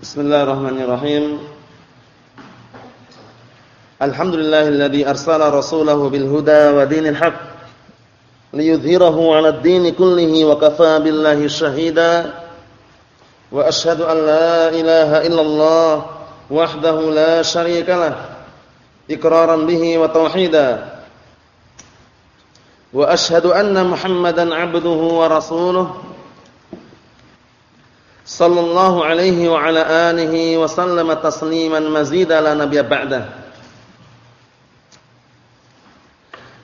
Bismillahirrahmanirrahim. Alhamdulillahilladzi arsala rasulahu bil huda wa dinil haq liyudhhirahu 'alad dini kullihi wa kafaa billahi shahida. Wa asyhadu an la ilaha illallah wahdahu la syarika lah iqraran bihi wa tauhida. Wa asyhadu anna Muhammadan 'abduhu wa rasuluhu sallallahu alaihi wa ala alihi wa sallama tasliman mazida la nabiyya ba'da.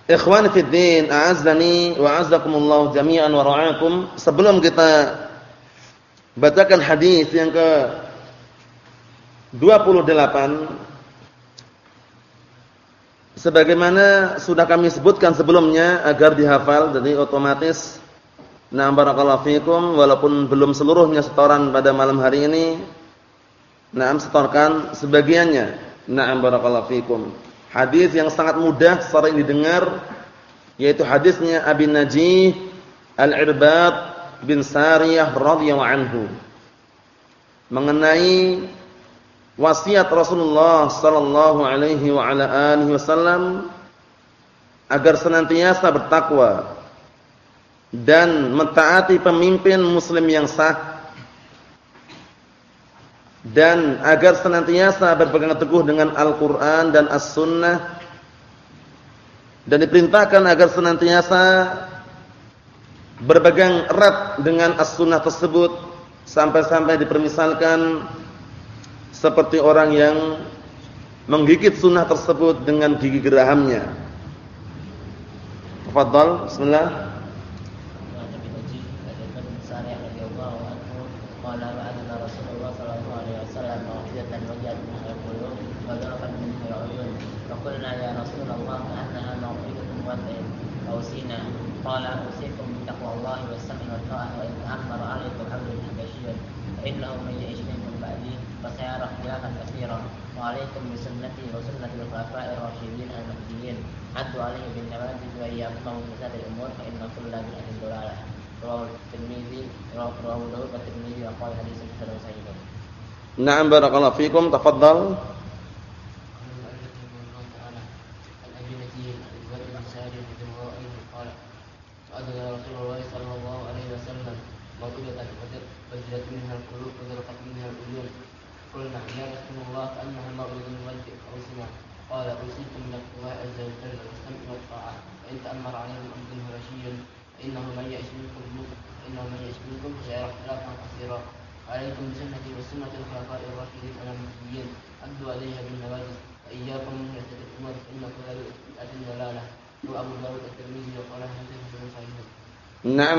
Ikhwani fid din, a'azzani wa a'azzakumullah jami'an wa ra'akum. Sebelum kita bacakan hadis yang ke 28 sebagaimana sudah kami sebutkan sebelumnya agar dihafal jadi otomatis Nah barakallahu fikum walaupun belum seluruhnya setoran pada malam hari ini. Nah setorkan sebagiannya. Nah barakallahu fikum. Hadis yang sangat mudah sering didengar yaitu hadisnya Abi Najih Al-Irbad bin Sariyah radhiyallahu anhu mengenai wasiat Rasulullah sallallahu alaihi wa ala alihi wasallam agar senantiasa bertakwa dan mentaati pemimpin muslim yang sah dan agar senantiasa berpegang teguh dengan Al-Qur'an dan As-Sunnah dan diperintahkan agar senantiasa berpegang erat dengan As-Sunnah tersebut sampai-sampai dipermisalkan seperti orang yang menggigit sunnah tersebut dengan gigi gerahamnya. Tafadhal, bismillah. نعم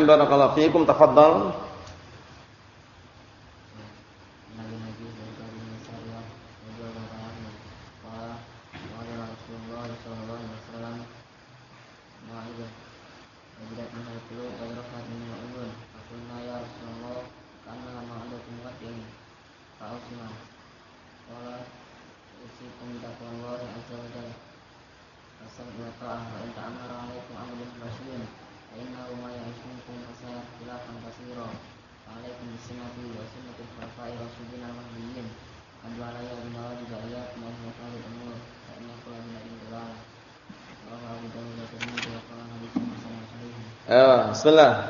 بارك الله فيكم. تفضل. Naam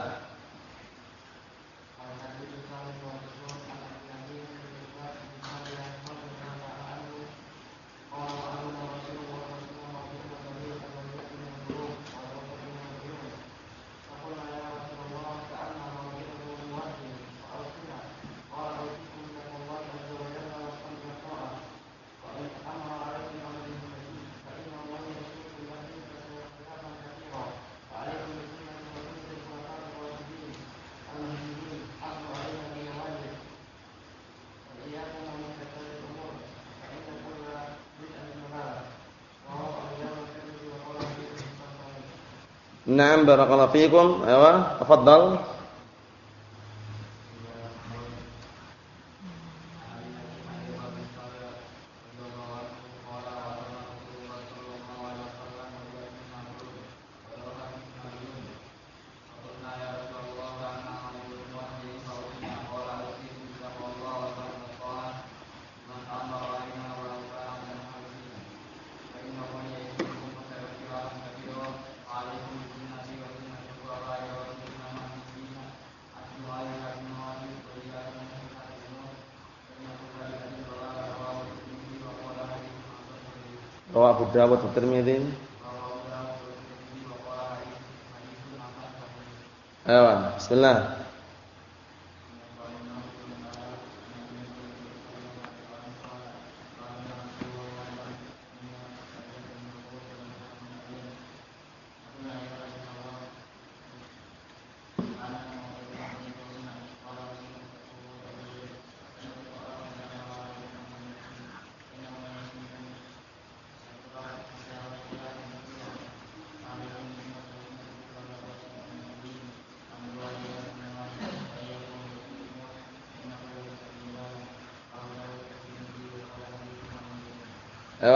barakallahu fiikum tafadhal. Ya, bismillah. Naam Rawa Abu Dawud wa Tirmidzi. Ayo, bismillah.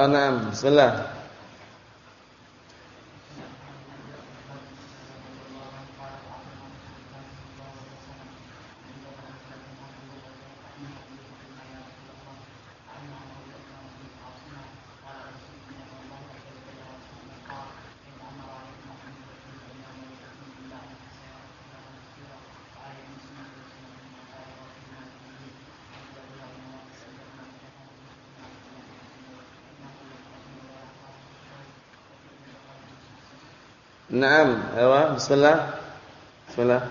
Ayo, na'am. Bismillah. Naam, ayo bismillah. Bismillah.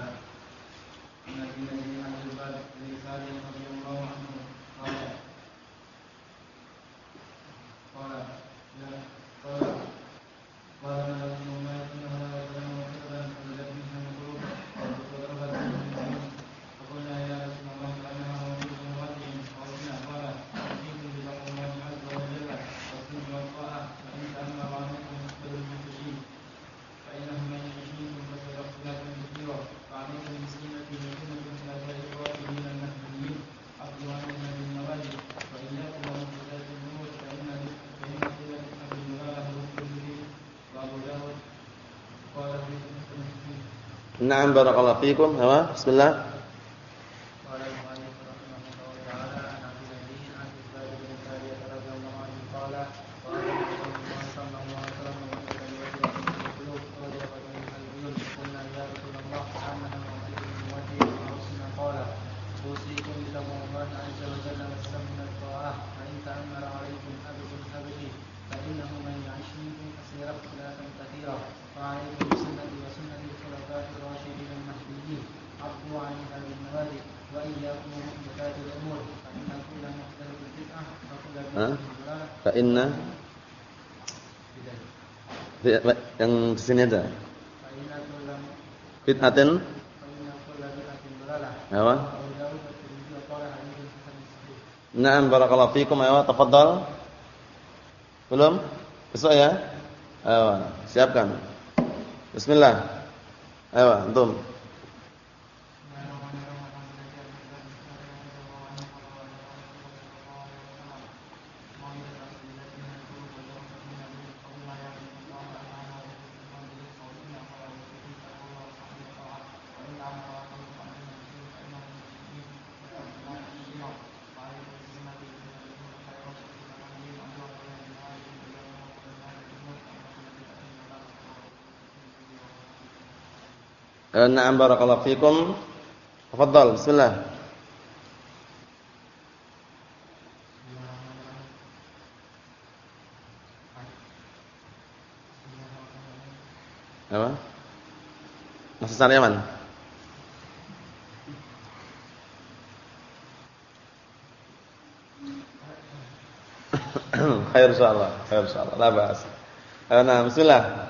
Naam barakallahu fikum. Hawa, bismillah. Sini ada. Bid'atin Apa? Naam barakallahu fikum ayo tafadhal. Belum? Besok ya? Ayo, siapkan. Bismillah. Ayo, antum. Na'am barakallahu fikum. Tafadhal, bismillah. Apa? Masih cari aman? Khair insyaallah, khair insyaallah. Nah, bismillah.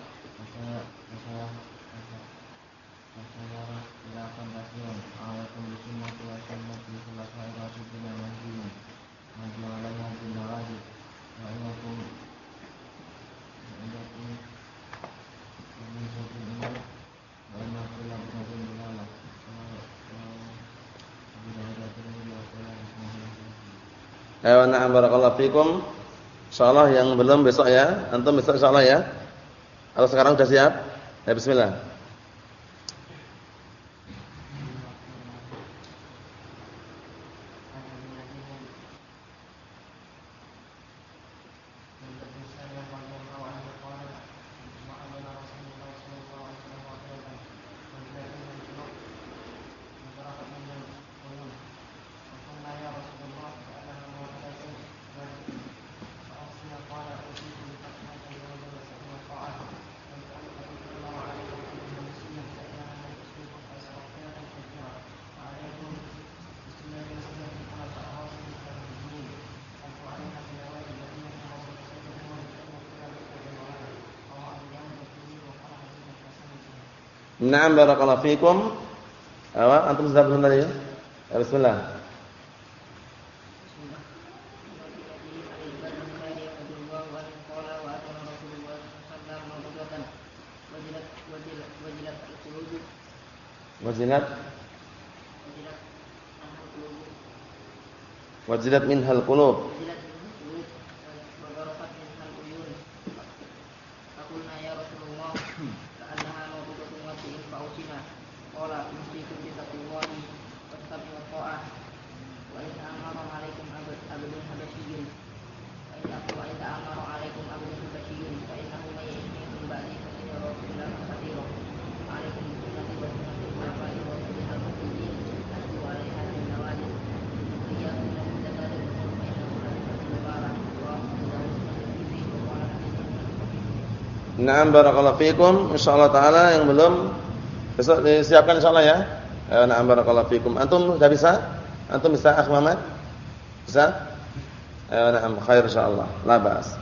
الأخيار عليكم fikum. Insyaallah yang belum besok ya, antum besok insyaallah ya. Kalau sekarang sudah siap? Ya bismillah. Naam barakallahu fikum. Awa, antum sudah benar ya? Bismillah. Wajilat Wajilat minhal qulub Naam barakallahu fikum. Insyaallah taala yang belum besok disiapkan insyaallah ya. Eh, naam barakallahu fikum. Antum sudah bisa? Antum bisa Akh Muhammad? Bisa? Eh, naam khair insyaallah. La ba'as.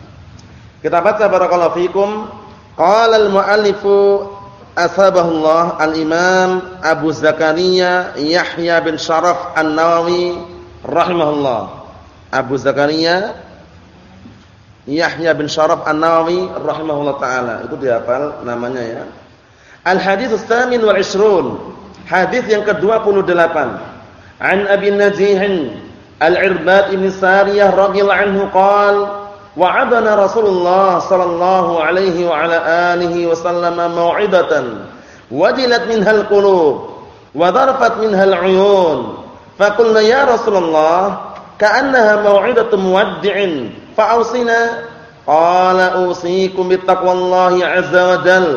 Kita baca barakallahu fikum. Qala al-mu'allifu asbahullah al-Imam Abu Zakaria Yahya bin Sharaf An-Nawawi rahimahullah. Abu Zakaria Yahya bin Syaraf An-Nawawi rahimahullah taala. Itu dihafal namanya ya. Al-hadits ats-tsamin wal 20. Hadis yang ke-28. An Abi Najih Al-Irbad bin Sariyah radhiyallahu anhu qala wa'adana Rasulullah sallallahu alaihi wa ala alihi wasallam mau'idatan wajilat minha al-qulub wa darfat minha al-uyun. Faqulna ya Rasulullah ka'annaha mau'idatu muwaddi'in fa'ausina qala usikum bittaqwallahi azza wa jal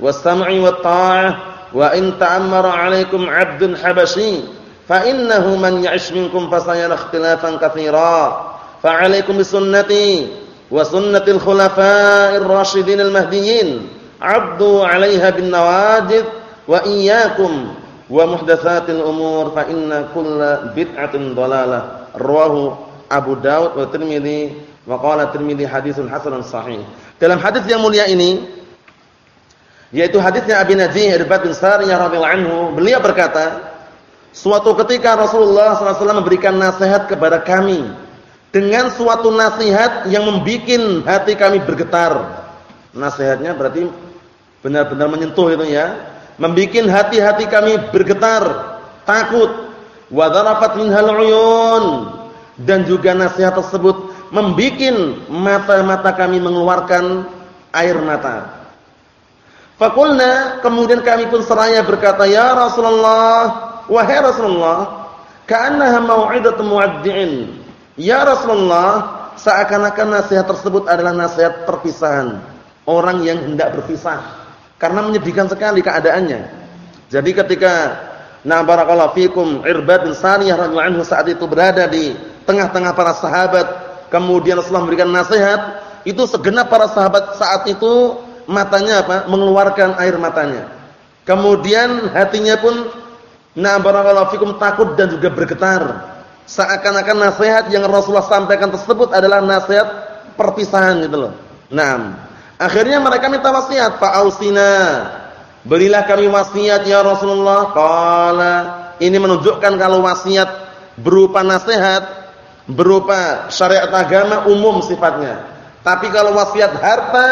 was-sam'i wat-tha'ah wa in ta'ammara 'alaikum 'abdun habashi fa innahu man ya'ish minkum fasayara ikhtilafan katsira fa 'alaikum bisunnati wa sunnatil khulafa'ir rasyidin al-mahdiyyin 'addu 'alaiha bin nawajid wa iyyakum wa muhdatsatil umur fa inna kulla bid'atin dhalalah rawahu Abu Daud wa Tirmidzi Wa qala haditsun hasanun sahih. Dalam hadis yang mulia ini yaitu hadisnya Abi Najih bin Sariyah radhiyallahu anhu, beliau berkata, suatu ketika Rasulullah SAW memberikan nasihat kepada kami dengan suatu nasihat yang membuat hati kami bergetar. Nasihatnya berarti benar-benar menyentuh itu ya, membuat hati-hati kami bergetar, takut. Wa uyun dan juga nasihat tersebut membikin mata-mata kami mengeluarkan air mata. Fakulna kemudian kami pun seraya berkata, "Ya Rasulullah, wahai Rasulullah, ka'annaha mau'idatu mu'addi'in." Ya Rasulullah, seakan-akan nasihat tersebut adalah nasihat perpisahan, orang yang hendak berpisah. Karena menyedihkan sekali keadaannya. Jadi ketika Na barakallahu fikum Irbad bin Sariyah radhiyallahu saat itu berada di tengah-tengah para sahabat kemudian Rasulullah memberikan nasihat, itu segenap para sahabat saat itu matanya apa? mengeluarkan air matanya. Kemudian hatinya pun na barakallahu fikum takut dan juga bergetar. Seakan-akan nasihat yang Rasulullah sampaikan tersebut adalah nasihat perpisahan gitu loh. Naam. Akhirnya mereka minta wasiat, Pak Ausina. Berilah kami wasiat ya Rasulullah. Qala, ini menunjukkan kalau wasiat berupa nasihat berupa syariat agama umum sifatnya. Tapi kalau wasiat harta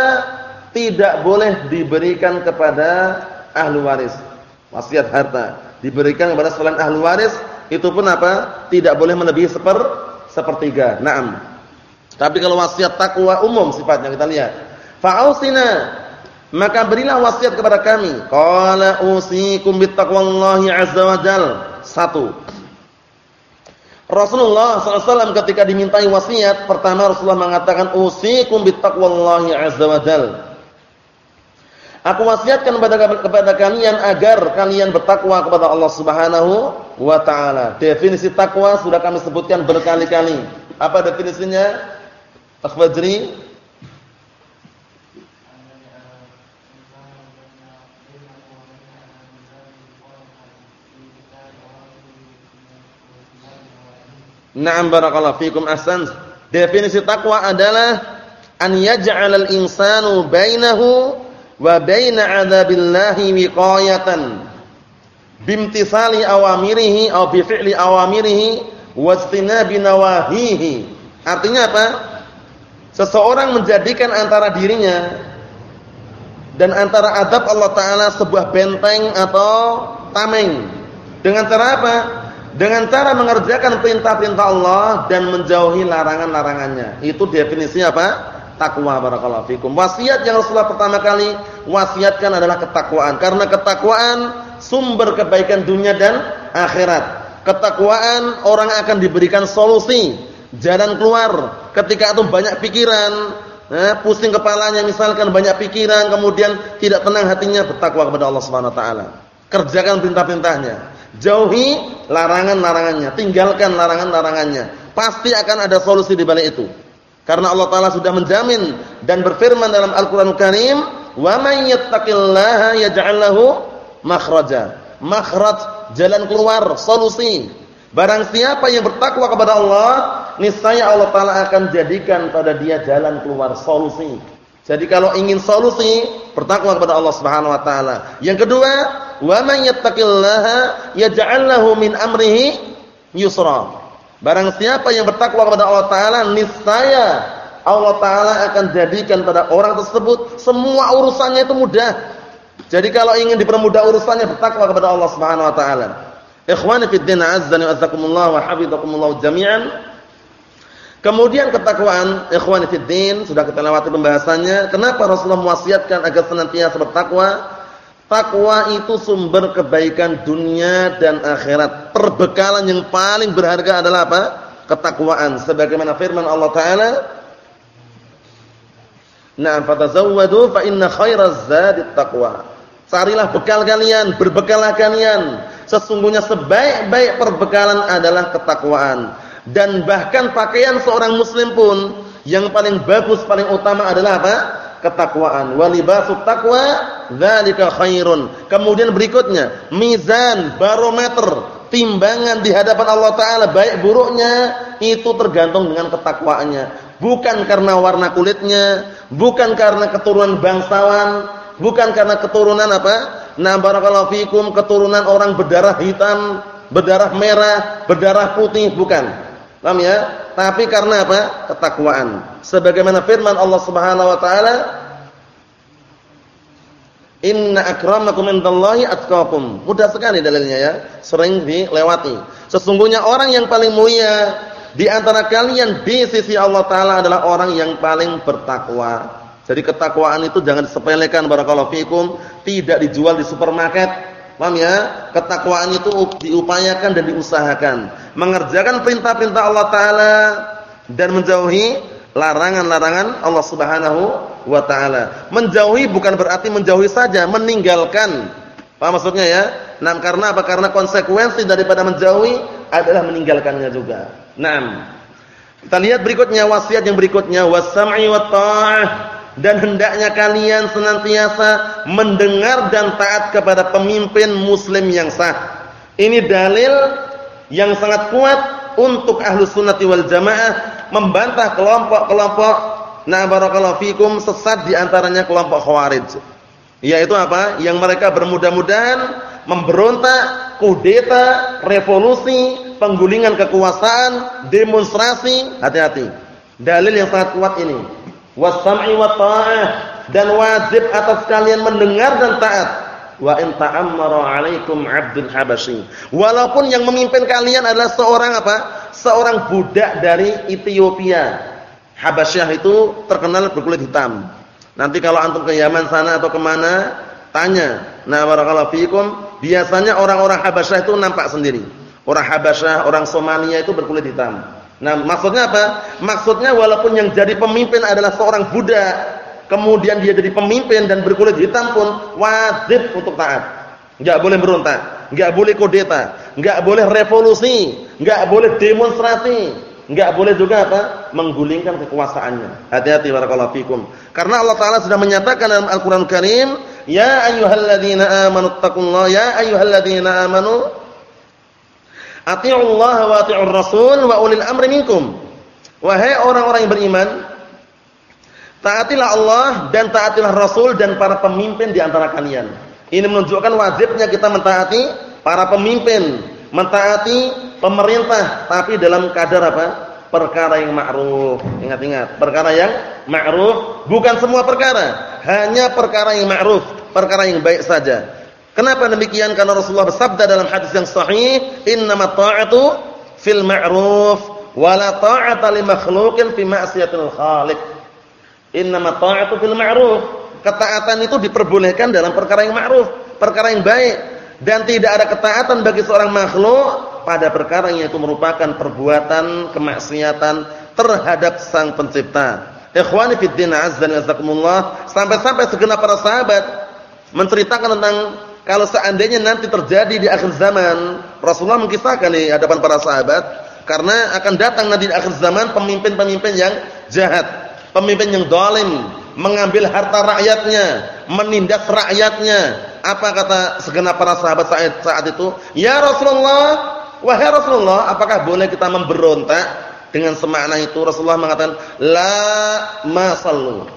tidak boleh diberikan kepada ahli waris. Wasiat harta diberikan kepada selain ahli waris itu pun apa? Tidak boleh melebihi seper sepertiga. Naam. Tapi kalau wasiat takwa umum sifatnya kita lihat. Fa'ausina maka berilah wasiat kepada kami. Qala usikum bittaqwallahi azza wa jal. Satu. Rasulullah SAW ketika dimintai wasiat, pertama Rasulullah mengatakan usikum bittaqwallahi azza wa jal. Aku wasiatkan kepada kepada kalian agar kalian bertakwa kepada Allah Subhanahu wa taala. Definisi takwa sudah kami sebutkan berkali-kali. Apa definisinya? Akhbajri Na'am barakallahu fikum ahsan. Definisi takwa adalah an yaj'alal insanu bainahu wa baina 'adzabillahi wiqayatan bimtisali awamirihi aw bi fi'li awamirihi wastinabi nawahihi. Artinya apa? Seseorang menjadikan antara dirinya dan antara adab Allah taala sebuah benteng atau tameng. Dengan cara apa? Dengan cara mengerjakan perintah-perintah Allah dan menjauhi larangan-larangannya. Itu definisinya apa? Takwa barakallahu fikum. Wasiat yang Rasulullah pertama kali wasiatkan adalah ketakwaan. Karena ketakwaan sumber kebaikan dunia dan akhirat. Ketakwaan orang akan diberikan solusi, jalan keluar ketika itu banyak pikiran, eh, pusing kepalanya misalkan banyak pikiran, kemudian tidak tenang hatinya, bertakwa kepada Allah Subhanahu wa taala. Kerjakan perintah-perintahnya Jauhi larangan-larangannya, tinggalkan larangan-larangannya. Pasti akan ada solusi di balik itu. Karena Allah taala sudah menjamin dan berfirman dalam Al-Qur'an Karim, "Wa may yattaqillaha yaj'al lahu makhraja." Makhraj, jalan keluar, solusi. Barang siapa yang bertakwa kepada Allah, niscaya Allah taala akan jadikan pada dia jalan keluar, solusi. Jadi kalau ingin solusi, bertakwa kepada Allah Subhanahu wa taala. Yang kedua, wa man yattaqillaha yaj'al lahu min amrihi yusra. Barang siapa yang bertakwa kepada Allah taala, niscaya Allah taala akan jadikan pada orang tersebut semua urusannya itu mudah. Jadi kalau ingin dipermudah urusannya, bertakwa kepada Allah Subhanahu wa taala. Ikhwani fid din, azza wa jazakumullah wa hafizakumullah jami'an. Kemudian ketakwaan ikhwan fillah sudah kita lewati pembahasannya. Kenapa Rasulullah mewasiatkan agar senantiasa bertakwa? Takwa itu sumber kebaikan dunia dan akhirat. Perbekalan yang paling berharga adalah apa? Ketakwaan. Sebagaimana firman Allah Taala, "Na'am fatazawwadu fa inna khairaz zadit taqwa." Carilah bekal kalian, berbekallah kalian. Sesungguhnya sebaik-baik perbekalan adalah ketakwaan dan bahkan pakaian seorang muslim pun yang paling bagus paling utama adalah apa? Ketakwaan. Walibasut taqwa dzalika khairun. Kemudian berikutnya, mizan, barometer, timbangan di hadapan Allah taala baik buruknya itu tergantung dengan ketakwaannya. Bukan karena warna kulitnya, bukan karena keturunan bangsawan, bukan karena keturunan apa? Nah barakallahu fikum keturunan orang berdarah hitam, berdarah merah, berdarah putih, bukan. Paham ya? Tapi karena apa? Ketakwaan. Sebagaimana firman Allah Subhanahu wa taala, "Inna akramakum indallahi atqakum." Mudah sekali dalilnya ya, sering dilewati. Sesungguhnya orang yang paling mulia di antara kalian di sisi Allah taala adalah orang yang paling bertakwa. Jadi ketakwaan itu jangan disepelekan barakallahu fikum, tidak dijual di supermarket. Paham ya? Ketakwaan itu diupayakan dan diusahakan mengerjakan perintah-perintah Allah taala dan menjauhi larangan-larangan Allah Subhanahu wa taala. Menjauhi bukan berarti menjauhi saja, meninggalkan. Apa maksudnya ya? Nah, karena apa? Karena konsekuensi daripada menjauhi adalah meninggalkannya juga. Naam. Kita lihat berikutnya wasiat yang berikutnya wasam'i wat ta'ah dan hendaknya kalian senantiasa mendengar dan taat kepada pemimpin muslim yang sah. Ini dalil yang sangat kuat untuk ahlu sunnati wal jamaah membantah kelompok-kelompok na barakallahu fikum sesat di antaranya kelompok khawarij. Yaitu apa? Yang mereka bermudah-mudahan memberontak kudeta revolusi penggulingan kekuasaan demonstrasi. Hati-hati. Dalil yang sangat kuat ini wasam'i wa ta'ah dan wajib atas kalian mendengar dan taat wa in ta'ammara 'alaikum 'abdul habasyi. Walaupun yang memimpin kalian adalah seorang apa? Seorang budak dari Ethiopia. Habasyah itu terkenal berkulit hitam. Nanti kalau antum ke Yaman sana atau ke mana, tanya. Nah, barakallahu fiikum, biasanya orang-orang Habasyah itu nampak sendiri. Orang Habasyah, orang Somalia itu berkulit hitam. Nah, maksudnya apa? Maksudnya walaupun yang jadi pemimpin adalah seorang budak, kemudian dia jadi pemimpin dan berkulit hitam pun wajib untuk taat. Enggak boleh berontak, enggak boleh kudeta, enggak boleh revolusi, enggak boleh demonstrasi, enggak boleh juga apa? menggulingkan kekuasaannya. Hati-hati barakallahu fikum. Karena Allah taala sudah menyatakan dalam Al-Qur'an Karim, "Ya ayyuhalladzina amanu taqullaha ya ayyuhalladzina amanu Ati'ullaha wa ati'ur rasul wa ulil amri minkum. Wahai orang-orang yang beriman, taatilah Allah dan taatilah Rasul dan para pemimpin di antara kalian. Ini menunjukkan wajibnya kita mentaati para pemimpin, mentaati pemerintah, tapi dalam kadar apa? Perkara yang ma'ruf. Ingat-ingat, perkara yang ma'ruf, bukan semua perkara, hanya perkara yang ma'ruf, perkara yang baik saja. Kenapa demikian? Karena Rasulullah bersabda dalam hadis yang sahih, "Innamat ta'atu fil ma'ruf wa la ta'ata li makhluqin fi ma'siyatil khaliq." Innamat ta'atu fil ma'ruf. Ketaatan itu diperbolehkan dalam perkara yang ma'ruf, perkara yang baik dan tidak ada ketaatan bagi seorang makhluk pada perkara yang itu merupakan perbuatan kemaksiatan terhadap Sang Pencipta. Ikhwani fid din azza wa sampai-sampai segenap para sahabat menceritakan tentang kalau seandainya nanti terjadi di akhir zaman, Rasulullah mengkisahkan di hadapan para sahabat, karena akan datang nanti di akhir zaman pemimpin-pemimpin yang jahat, pemimpin yang dolim, mengambil harta rakyatnya, menindas rakyatnya. Apa kata segenap para sahabat saat, saat itu? Ya Rasulullah, wahai Rasulullah, apakah boleh kita memberontak dengan semakna itu? Rasulullah mengatakan, la masallu.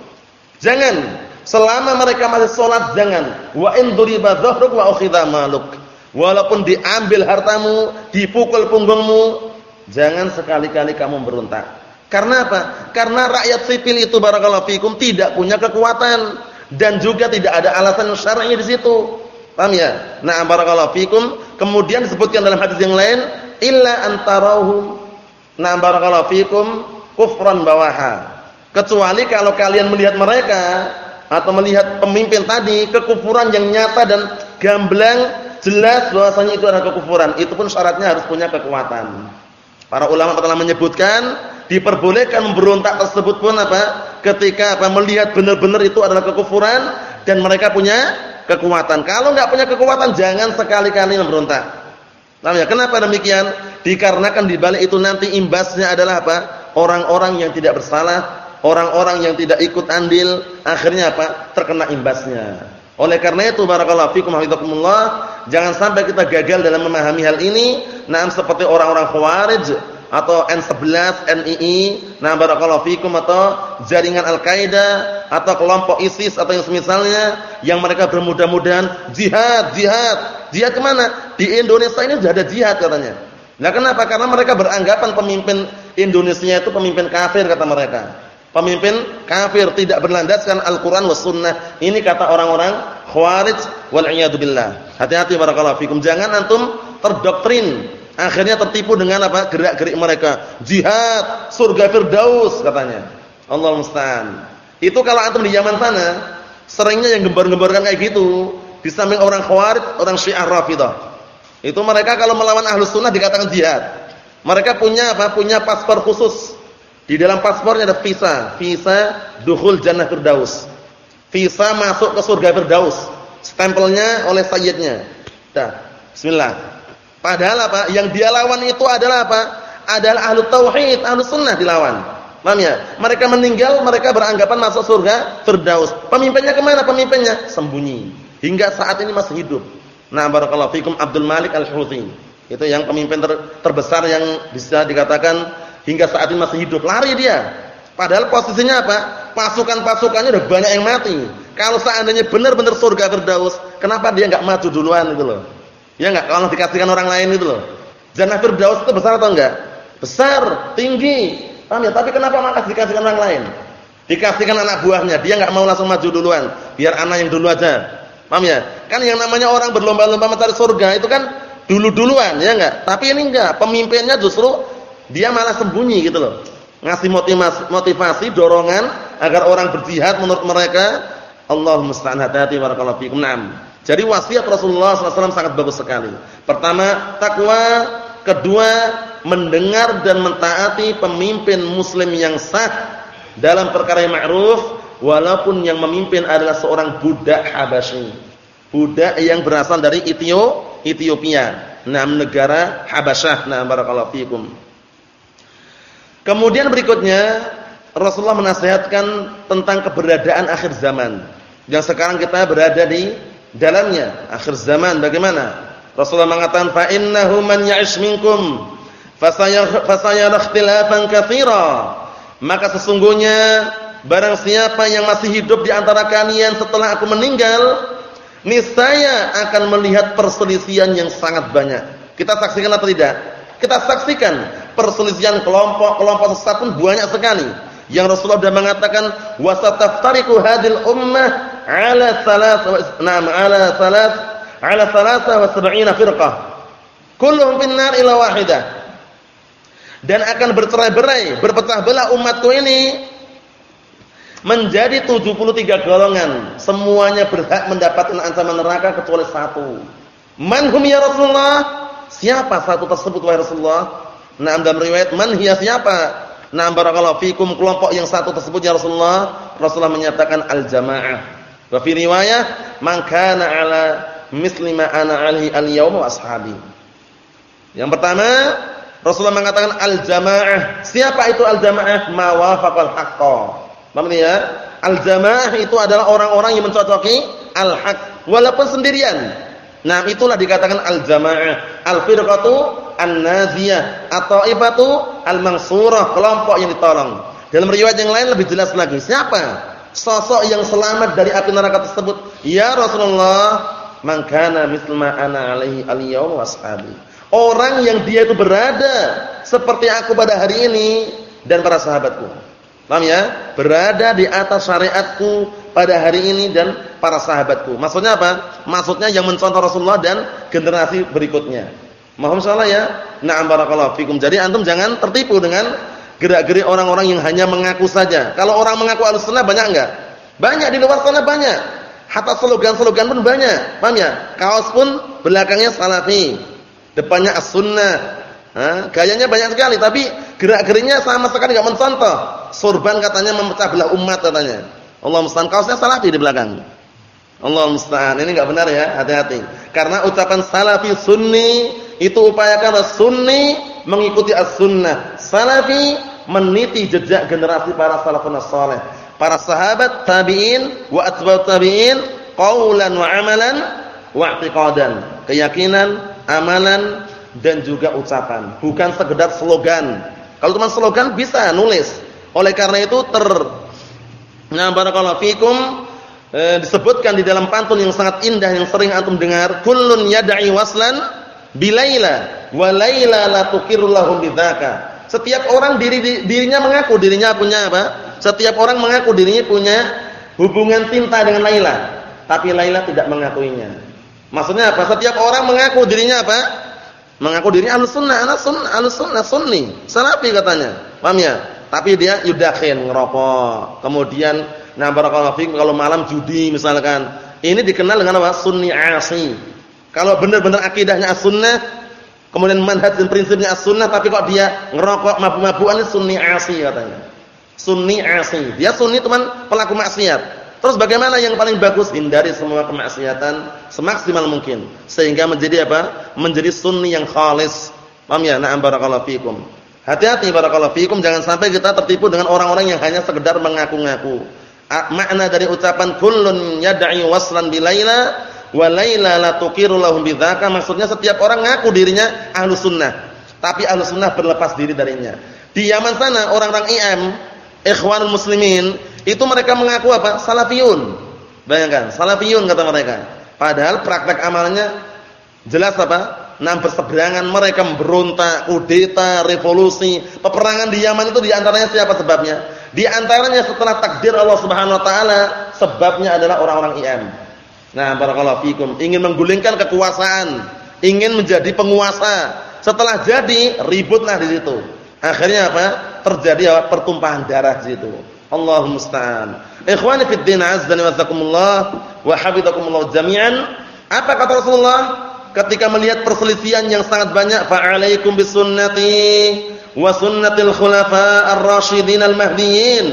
Jangan Selama mereka masih sholat jangan. Wa in duriba dhahruk wa ukhidha maluk. Walaupun diambil hartamu, dipukul punggungmu, jangan sekali-kali kamu berontak. Karena apa? Karena rakyat sipil itu barakallahu fikum tidak punya kekuatan dan juga tidak ada alasan syar'i di situ. Paham ya? Nah, barakallahu fikum. Kemudian disebutkan dalam hadis yang lain, illa antarahum. Nah, barakallahu fikum kufran bawaha. Kecuali kalau kalian melihat mereka atau melihat pemimpin tadi kekufuran yang nyata dan gamblang jelas bahwasanya itu adalah kekufuran itu pun syaratnya harus punya kekuatan para ulama telah menyebutkan diperbolehkan memberontak tersebut pun apa ketika apa melihat benar-benar itu adalah kekufuran dan mereka punya kekuatan kalau enggak punya kekuatan jangan sekali-kali memberontak Nah, ya? Kenapa demikian? Dikarenakan di balik itu nanti imbasnya adalah apa? Orang-orang yang tidak bersalah orang-orang yang tidak ikut andil akhirnya apa? terkena imbasnya. Oleh karena itu barakallahu fikum hafizakumullah, jangan sampai kita gagal dalam memahami hal ini, nah seperti orang-orang Khawarij atau N11, NII, nah barakallahu fikum atau jaringan Al-Qaeda atau kelompok ISIS atau yang semisalnya yang mereka bermudah-mudahan jihad, jihad. Jihad ke mana? Di Indonesia ini sudah ada jihad katanya. Nah kenapa? Karena mereka beranggapan pemimpin Indonesia itu pemimpin kafir kata mereka pemimpin kafir tidak berlandaskan Al-Qur'an was sunnah. Ini kata orang-orang Khawarij wal billah. Hati-hati barakallahu fikum. Jangan antum terdoktrin akhirnya tertipu dengan apa? gerak-gerik mereka. Jihad, surga firdaus katanya. Allah musta'an. Itu kalau antum di zaman sana seringnya yang gembar-gemborkan kayak gitu. Di samping orang Khawarij, orang Syiah Rafidah. Itu mereka kalau melawan Ahlus Sunnah dikatakan jihad. Mereka punya apa? Punya paspor khusus di dalam paspornya ada visa, visa dukhul jannah firdaus. Visa masuk ke surga firdaus. Stempelnya oleh sayyidnya. Dah. Bismillah. Padahal apa? Yang dia lawan itu adalah apa? Adalah ahlu tauhid, ahlu sunnah dilawan. Paham ya? Mereka meninggal, mereka beranggapan masuk surga firdaus. Pemimpinnya ke mana pemimpinnya? Sembunyi. Hingga saat ini masih hidup. Nah, barakallahu fikum Abdul Malik Al-Houthi. Itu yang pemimpin ter terbesar yang bisa dikatakan hingga saat ini masih hidup, lari dia. Padahal posisinya apa? Pasukan-pasukannya udah banyak yang mati. Kalau seandainya benar-benar surga Firdaus, kenapa dia enggak maju duluan itu loh? Ya enggak kalau dikasihkan orang lain itu loh. Jannah Firdaus itu besar atau enggak? Besar, tinggi. Paham ya? Tapi kenapa malah dikasihkan orang lain? Dikasihkan anak buahnya, dia enggak mau langsung maju duluan, biar anak yang dulu aja. Paham ya? Kan yang namanya orang berlomba-lomba mencari surga itu kan dulu-duluan, ya enggak? Tapi ini enggak, pemimpinnya justru dia malah sembunyi gitu loh. Ngasih motivasi, motivasi dorongan agar orang berjihad menurut mereka. Allahumma musta'an hati-hati barakallahu fikum. Naam. Jadi wasiat Rasulullah SAW sangat bagus sekali. Pertama, takwa. Kedua, mendengar dan mentaati pemimpin muslim yang sah dalam perkara yang ma'ruf walaupun yang memimpin adalah seorang budak Habasyi. Budak yang berasal dari Ethiopia. Nam negara Habasyah. Nah, barakallahu fikum. Kemudian berikutnya Rasulullah menasihatkan tentang keberadaan akhir zaman. Yang sekarang kita berada di dalamnya, akhir zaman bagaimana? Rasulullah mengatakan fa innahu man ya'ish minkum fasayara ikhtilafan katsira. Maka sesungguhnya Barang siapa yang masih hidup di antara kalian setelah aku meninggal, niscaya akan melihat perselisihan yang sangat banyak. Kita saksikan atau tidak? Kita saksikan perselisihan kelompok-kelompok sesat pun banyak sekali. Yang Rasulullah sudah mengatakan wasataftariqu hadil ummah ala salas na'am ala salas ala salasa wa sab'ina firqah. Kulluhum finnar ila wahidah. Dan akan bercerai-berai, berpecah belah umatku ini menjadi 73 golongan semuanya berhak mendapatkan ancaman neraka kecuali satu manhum ya Rasulullah siapa satu tersebut wahai Rasulullah nah dalam riwayat man hiya siapa? Nah barakallahu fikum kelompok yang satu tersebut ya Rasulullah Rasulullah menyatakan al-jamaah. Wa fi riwayah man kana ala misli ma ana alaihi al-yawma wa ashabi. Yang pertama Rasulullah mengatakan al-jamaah. Siapa itu al-jamaah? Ma wafaqal haqqo Paham ya? Al-jamaah itu adalah orang-orang yang mencocoki al-haq. Walaupun sendirian. Nah, itulah dikatakan al-jamaah. Al-firqatu an-naziyah atau ibatu al-mansurah, kelompok yang ditolong. Dalam riwayat yang lain lebih jelas lagi. Siapa? Sosok yang selamat dari api neraka tersebut. Ya Rasulullah, man kana mithla ana alaihi al-yawm. Orang yang dia itu berada seperti aku pada hari ini dan para sahabatku. Paham ya? Berada di atas syariatku pada hari ini dan para sahabatku. Maksudnya apa? Maksudnya yang mencontoh Rasulullah dan generasi berikutnya. Mohon salah ya. Na'am barakallahu fikum. Jadi antum jangan tertipu dengan gerak-gerik orang-orang yang hanya mengaku saja. Kalau orang mengaku Ahlussunnah banyak enggak? Banyak di luar sana banyak. Hatta slogan-slogan pun banyak. Paham ya? Kaos pun belakangnya salafi. Depannya as-sunnah. gayanya banyak sekali tapi gerak-geriknya sama sekali enggak mencontoh sorban katanya memecah belah umat katanya. Allah musta'an kaosnya salafi di belakang. Allah musta'an. Ini enggak benar ya, hati-hati. Karena ucapan salafi sunni itu upayakan sunni mengikuti as-sunnah. Salafi meniti jejak generasi para salafun saleh. Para sahabat tabi'in wa atba'ut tabi'in qaulan wa amalan wa i'tiqadan. Keyakinan, amalan dan juga ucapan. Bukan sekedar slogan. Kalau cuma slogan bisa nulis, oleh karena itu ter Nah barakallahu fikum e, disebutkan di dalam pantun yang sangat indah yang sering antum dengar, kullun yad'i waslan bilaila wa laila la tuqirru lahum bidzaka. Setiap orang diri dirinya mengaku dirinya punya apa? Setiap orang mengaku dirinya punya hubungan cinta dengan Laila, tapi Laila tidak mengakuinya. Maksudnya apa? Setiap orang mengaku dirinya apa? Mengaku dirinya Ahlussunnah, Ahlussunnah, Ahlussunnah, Sunni, Salafi katanya. Paham ya? Tapi dia yudakhin ngerokok. Kemudian nah barakallahu kalau malam judi misalkan. Ini dikenal dengan apa? Sunni asi. Kalau benar-benar akidahnya as-sunnah, kemudian manhaj dan prinsipnya as-sunnah tapi kok dia ngerokok mabuk-mabukan sunni asi katanya. Sunni asi. Dia sunni teman pelaku maksiat. Terus bagaimana yang paling bagus? Hindari semua kemaksiatan semaksimal mungkin sehingga menjadi apa? Menjadi sunni yang khalis. Paham ya? Na'am barakallahu fikum. Hati-hati barakallahu fikum jangan sampai kita tertipu dengan orang-orang yang hanya sekedar mengaku-ngaku. Makna dari ucapan kullun yad'i waslan bilaila wa laila la tuqiru lahum maksudnya setiap orang ngaku dirinya ahlu sunnah, tapi ahlu sunnah berlepas diri darinya. Di Yaman sana orang-orang IM, Ikhwanul Muslimin, itu mereka mengaku apa? Salafiyun. Bayangkan, salafiyun kata mereka. Padahal praktek amalnya jelas apa? Nah berseberangan mereka memberontak, kudeta, revolusi, peperangan di Yaman itu di antaranya siapa sebabnya? Di antaranya setelah takdir Allah Subhanahu Wa Taala sebabnya adalah orang-orang IM. Nah, barakallahu fikum, ingin menggulingkan kekuasaan, ingin menjadi penguasa. Setelah jadi, ributlah di situ. Akhirnya apa? Terjadi apa? Pertumpahan darah di situ. Allahumma musta'an. Ikhwani fid din azza wa jazakumullah wa hafizakumullah jami'an. Apa kata Rasulullah ketika melihat perselisihan yang sangat banyak? Fa'alaikum bisunnati wa sunnatil khulafa ar-rasyidin al-mahdiyyin.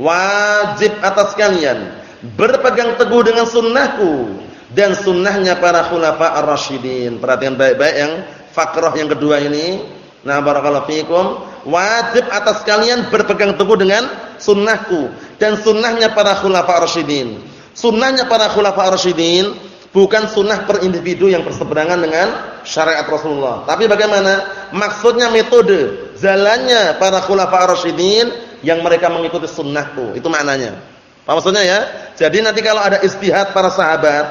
Wajib atas kalian berpegang teguh dengan sunnahku dan sunnahnya para khulafa ar-rasyidin. Perhatikan baik-baik yang fakrah yang kedua ini. Nah, barakallahu fiikum. Wajib atas kalian berpegang teguh dengan sunnahku dan sunnahnya para khulafa ar-rasyidin. Sunnahnya para khulafa ar-rasyidin bukan sunnah per individu yang berseberangan dengan syariat Rasulullah. Tapi bagaimana? Maksudnya metode, jalannya para khulafa ar-rasyidin yang mereka mengikuti sunnahku. Itu maknanya. Apa maksudnya ya? Jadi nanti kalau ada istihad para sahabat,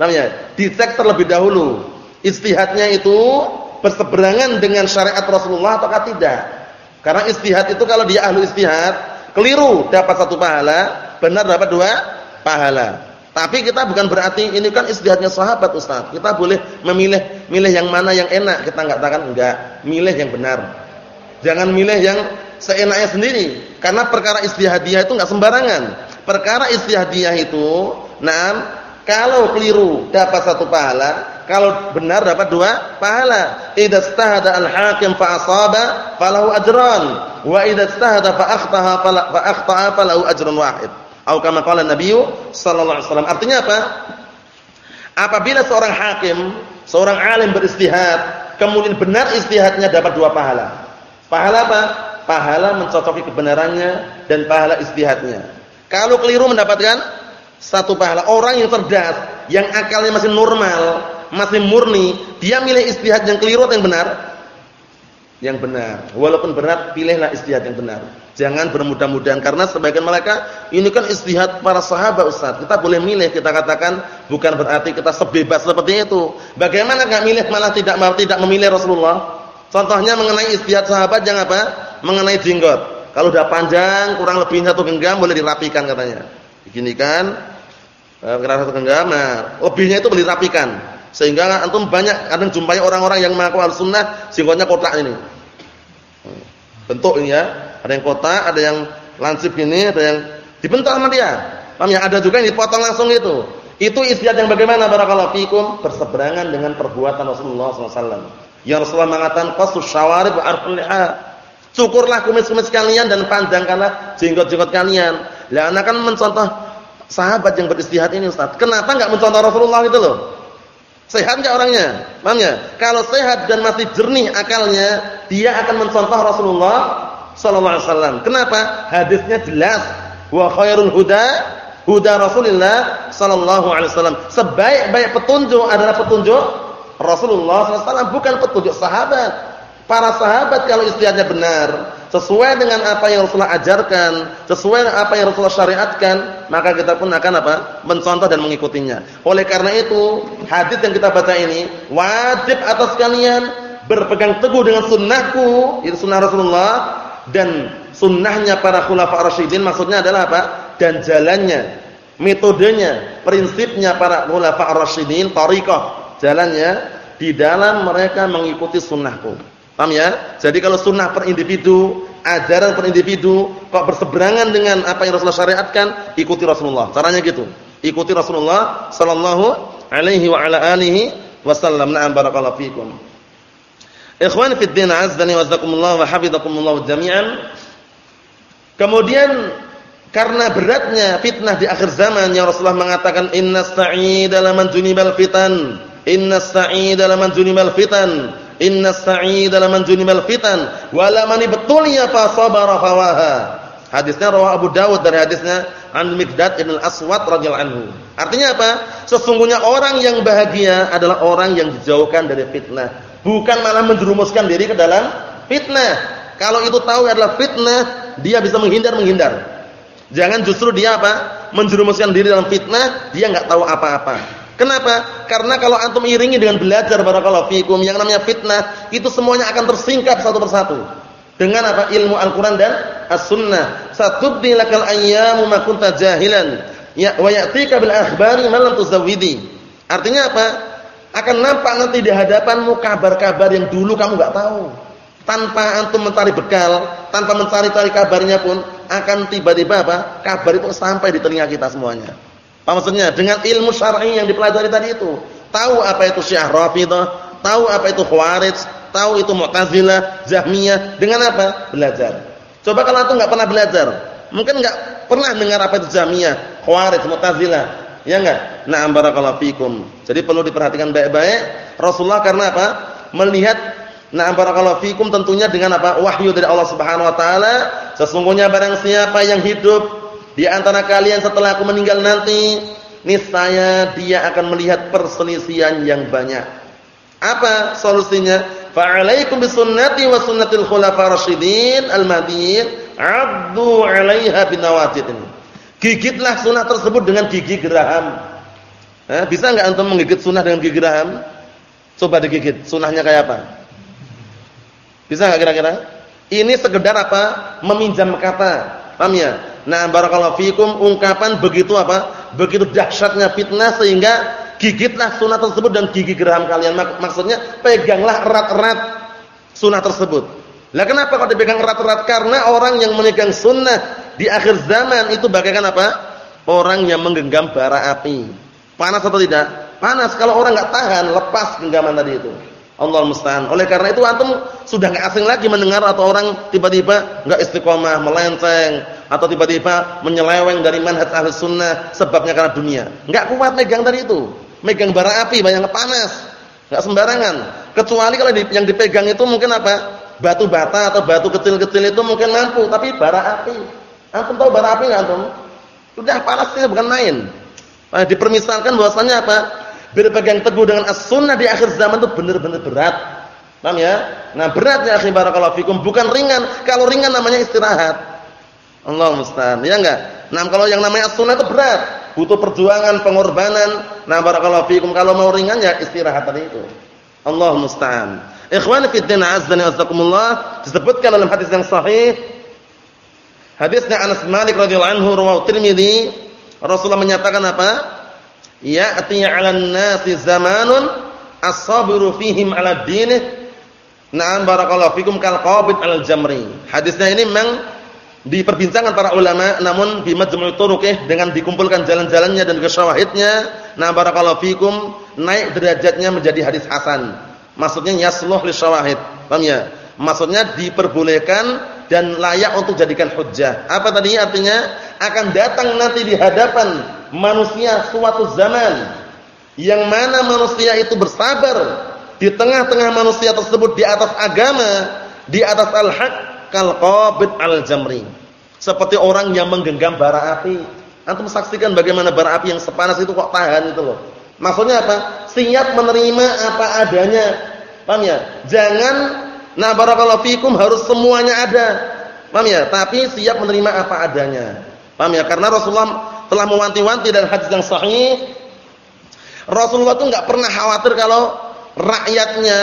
namanya dicek terlebih dahulu. Istihadnya itu berseberangan dengan syariat Rasulullah atau tidak. Karena istihad itu kalau dia ahlu istihad, keliru dapat satu pahala, benar dapat dua pahala. Tapi kita bukan berarti ini kan istihadnya sahabat Ustaz. Kita boleh memilih milih yang mana yang enak, kita enggak katakan enggak, milih yang benar. Jangan milih yang seenaknya sendiri. Karena perkara istihadiyah itu enggak sembarangan perkara istihadiyah itu, nah, kalau keliru dapat satu pahala, kalau benar dapat dua pahala. Idza istahada al-hakim fa asaba falahu ajran, wa idza istahada fa akhtaha fa akhtaha falahu ajrun wahid. Atau kama qala Nabi sallallahu alaihi wasallam. Artinya apa? Apabila seorang hakim, seorang alim beristihad, kemudian benar istihadnya dapat dua pahala. Pahala apa? Pahala mencocoki kebenarannya dan pahala istihadnya. Kalau keliru mendapatkan satu pahala. Orang yang cerdas, yang akalnya masih normal, masih murni, dia milih istihad yang keliru atau yang benar? Yang benar. Walaupun berat, pilihlah istihad yang benar. Jangan bermudah-mudahan karena sebagian mereka ini kan istihad para sahabat Ustaz. Kita boleh milih, kita katakan bukan berarti kita sebebas seperti itu. Bagaimana enggak milih malah tidak tidak memilih Rasulullah? Contohnya mengenai istihad sahabat yang apa? Mengenai jenggot. Kalau udah panjang kurang lebih satu genggam boleh dirapikan katanya. Begini kan? Eh, kira satu genggam. Nah, lebihnya itu boleh dirapikan. Sehingga antum banyak kadang jumpai orang-orang yang mengaku al-sunnah singgotnya kotak ini. Bentuk ini ya. Ada yang kotak, ada yang lancip gini, ada yang dibentuk sama dia. Paham ya? Ada juga yang dipotong langsung itu. Itu istiadat yang bagaimana barakallahu fikum berseberangan dengan perbuatan Rasulullah SAW. Yang Rasulullah mengatakan qasus syawarib wa arful liha Cukurlah kumis-kumis kalian dan panjangkanlah jenggot-jenggot kalian. Lah anak kan mencontoh sahabat yang beristihad ini Ustaz. Kenapa enggak mencontoh Rasulullah itu loh? Sehat enggak orangnya? Paham ya? Kalau sehat dan masih jernih akalnya, dia akan mencontoh Rasulullah sallallahu alaihi wasallam. Kenapa? Hadisnya jelas. Wa khairul huda huda Rasulullah sallallahu alaihi wasallam. Sebaik-baik petunjuk adalah petunjuk Rasulullah sallallahu bukan petunjuk sahabat. Para sahabat kalau istihadnya benar, sesuai dengan apa yang Rasulullah ajarkan, sesuai dengan apa yang Rasulullah syariatkan, maka kita pun akan apa? mencontoh dan mengikutinya. Oleh karena itu, hadis yang kita baca ini wajib atas kalian berpegang teguh dengan sunnahku, itu sunnah Rasulullah dan sunnahnya para khulafa rasyidin maksudnya adalah apa? dan jalannya, metodenya, prinsipnya para khulafa rasyidin, thariqah, jalannya di dalam mereka mengikuti sunnahku. Paham ya? Jadi kalau sunnah per individu, ajaran per individu kok berseberangan dengan apa yang Rasulullah syariatkan, ikuti Rasulullah. Caranya gitu. Ikuti Rasulullah sallallahu alaihi wa ala alihi wasallam. Na'am barakallahu fikum. Ikhwan fi din azdani wa zakumullah wa hafizakumullah jami'an. Kemudian karena beratnya fitnah di akhir zaman yang Rasulullah mengatakan inna sa'ida laman junibal fitan. Inna sa'ida laman junibal fitan Inna sa'ida laman junimal fitan wa lamani betulia fa sabara fawaha. Hadisnya rawah Abu Dawud dari hadisnya An Miqdad bin Al-Aswad radhiyallahu anhu. Artinya apa? Sesungguhnya orang yang bahagia adalah orang yang dijauhkan dari fitnah, bukan malah menjerumuskan diri ke dalam fitnah. Kalau itu tahu adalah fitnah, dia bisa menghindar menghindar. Jangan justru dia apa? Menjerumuskan diri dalam fitnah, dia enggak tahu apa-apa. Kenapa? Karena kalau antum iringi dengan belajar barakallahu fikum yang namanya fitnah, itu semuanya akan tersingkap satu persatu. Dengan apa? Ilmu Al-Qur'an dan As-Sunnah. Satubdi lakal ayyamu ma kunta jahilan. Ya wa ya'tika bil akhbari ma lam tuzawwidi. Artinya apa? Akan nampak nanti di hadapanmu kabar-kabar yang dulu kamu enggak tahu. Tanpa antum mencari bekal, tanpa mencari-cari kabarnya pun akan tiba-tiba apa? Kabar itu sampai di telinga kita semuanya. Apa maksudnya? Dengan ilmu syar'i yang dipelajari tadi itu. Tahu apa itu Syiah Rafidhah, tahu apa itu Khawarij, tahu itu Mu'tazilah, Jahmiyah dengan apa? Belajar. Coba kalau antum enggak pernah belajar, mungkin enggak pernah dengar apa itu Jahmiyah, Khawarij, Mu'tazilah. Ya enggak? Na'am barakallahu fikum. Jadi perlu diperhatikan baik-baik. Rasulullah karena apa? Melihat Na'am barakallahu fikum tentunya dengan apa? Wahyu dari Allah Subhanahu wa taala, sesungguhnya barang siapa yang hidup di antara kalian setelah aku meninggal nanti, niscaya dia akan melihat perselisihan yang banyak. Apa solusinya? Fa'alaikum bisunnati wa sunnatil khulafa rasyidin al-mahdiyyin 'addu 'alaiha binawajid. Gigitlah sunnah tersebut dengan gigi geraham. Eh, bisa enggak antum menggigit sunnah dengan gigi geraham? Coba digigit. Sunnahnya kayak apa? Bisa enggak kira-kira? Ini sekedar apa? Meminjam kata. Paham ya? Nah, barakallahu fikum ungkapan begitu apa? Begitu dahsyatnya fitnah sehingga gigitlah sunnah tersebut dan gigi geraham kalian. Maksudnya peganglah erat-erat sunnah tersebut. Lah kenapa kok dipegang erat-erat? Karena orang yang memegang sunnah di akhir zaman itu bagaikan apa? Orang yang menggenggam bara api. Panas atau tidak? Panas. Kalau orang enggak tahan, lepas genggaman tadi itu. Allah musta'an. Oleh karena itu antum sudah enggak asing lagi mendengar atau orang tiba-tiba enggak istiqomah, melenceng atau tiba-tiba menyeleweng dari manhaj ahli sunnah sebabnya karena dunia. Enggak kuat megang dari itu. Megang bara api banyak panas. Enggak sembarangan. Kecuali kalau yang dipegang itu mungkin apa? Batu bata atau batu kecil-kecil itu mungkin mampu, tapi bara api. Antum tahu bara api enggak antum? Sudah panasnya bukan main. Nah, dipermisalkan bahwasanya apa? berpegang teguh dengan as-sunnah di akhir zaman itu benar-benar berat. Paham ya? Nah, beratnya akhi barakallahu fikum bukan ringan. Kalau ringan namanya istirahat. Allah musta'an. Ya enggak? Nah, kalau yang namanya as-sunnah itu berat, butuh perjuangan, pengorbanan. Nah, barakallahu fikum kalau mau ringan ya istirahat tadi itu. Allah musta'an. Ikhwani fi din azza wa jazakumullah disebutkan dalam hadis yang sahih hadisnya Anas Malik radhiyallahu anhu rawahu Tirmizi Rasulullah menyatakan apa? ya'ti 'alan nasi zamanun as-sabiru fihim 'ala dinih Na'am barakallahu fikum kal qabid al jamri. Hadisnya ini memang diperbincangkan para ulama namun bi majmu' turuqih dengan dikumpulkan jalan-jalannya dan kesyawahidnya na'am barakallahu fikum naik derajatnya menjadi hadis hasan. Maksudnya yasluh li syawahid. Paham ya? Maksudnya diperbolehkan dan layak untuk jadikan hujjah. Apa tadi artinya? Akan datang nanti di hadapan manusia suatu zaman yang mana manusia itu bersabar di tengah-tengah manusia tersebut di atas agama, di atas al-haq kal qabid al-jamri. Seperti orang yang menggenggam bara api. Antum saksikan bagaimana bara api yang sepanas itu kok tahan itu loh. Maksudnya apa? Siap menerima apa adanya. Paham ya? Jangan nah barakallahu fikum harus semuanya ada. Paham ya? Tapi siap menerima apa adanya. Paham ya? Karena Rasulullah telah mewanti-wanti dan hadis yang sahih Rasulullah itu enggak pernah khawatir kalau rakyatnya,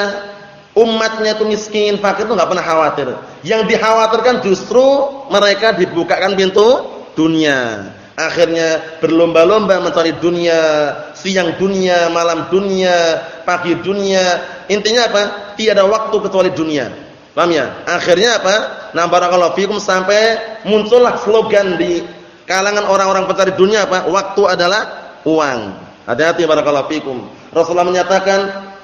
umatnya itu miskin, fakir itu enggak pernah khawatir. Yang dikhawatirkan justru mereka dibukakan pintu dunia. Akhirnya berlomba-lomba mencari dunia, siang dunia, malam dunia, pagi dunia. Intinya apa? Tiada waktu kecuali dunia. Paham ya? Akhirnya apa? Nah barakallahu fikum sampai muncullah slogan di kalangan orang-orang pencari dunia apa? Waktu adalah uang. Hati-hati barakallahu fikum. Rasulullah menyatakan,